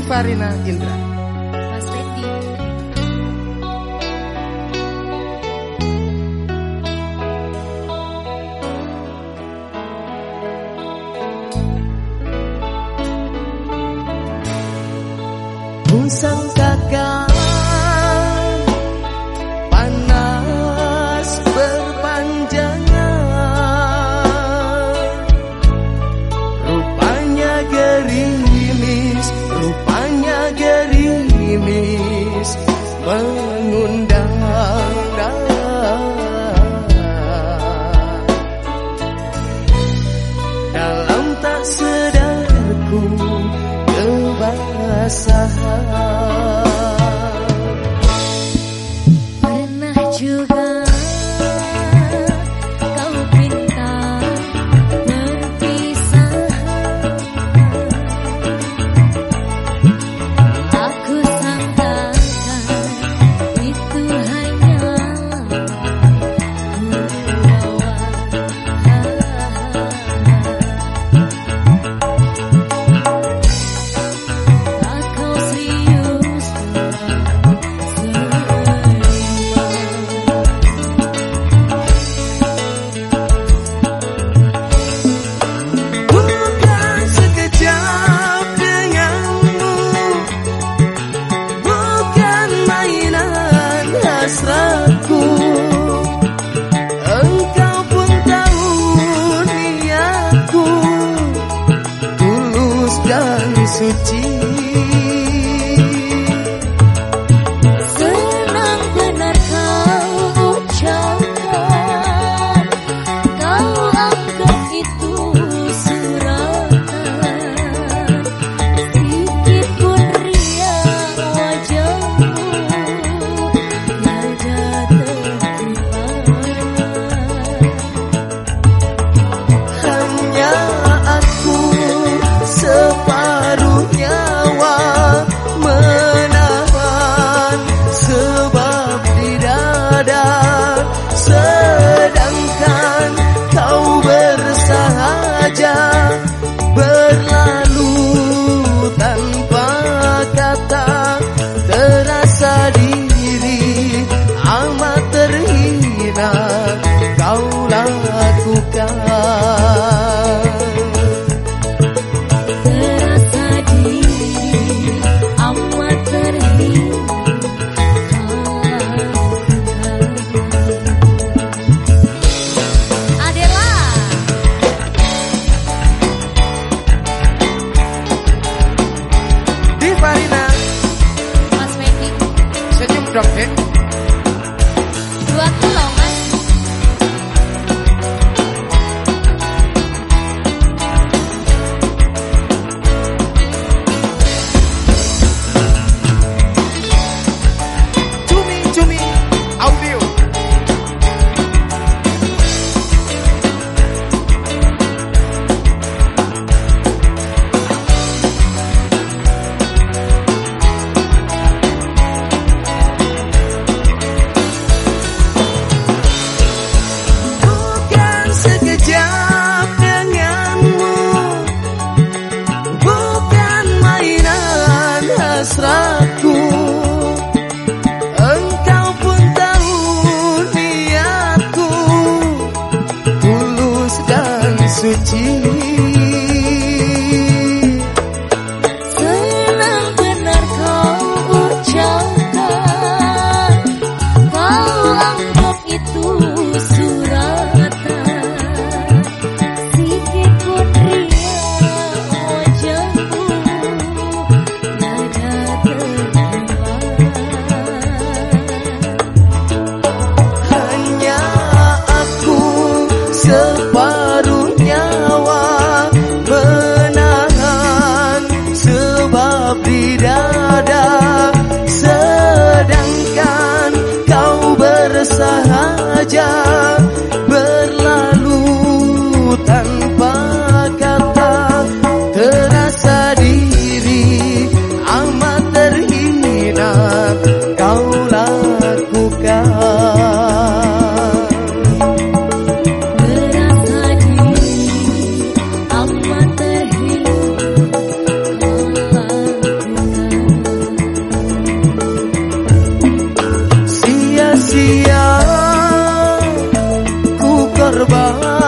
Divarina Indra. Mas 记忆。Dua tulang. Take a kurban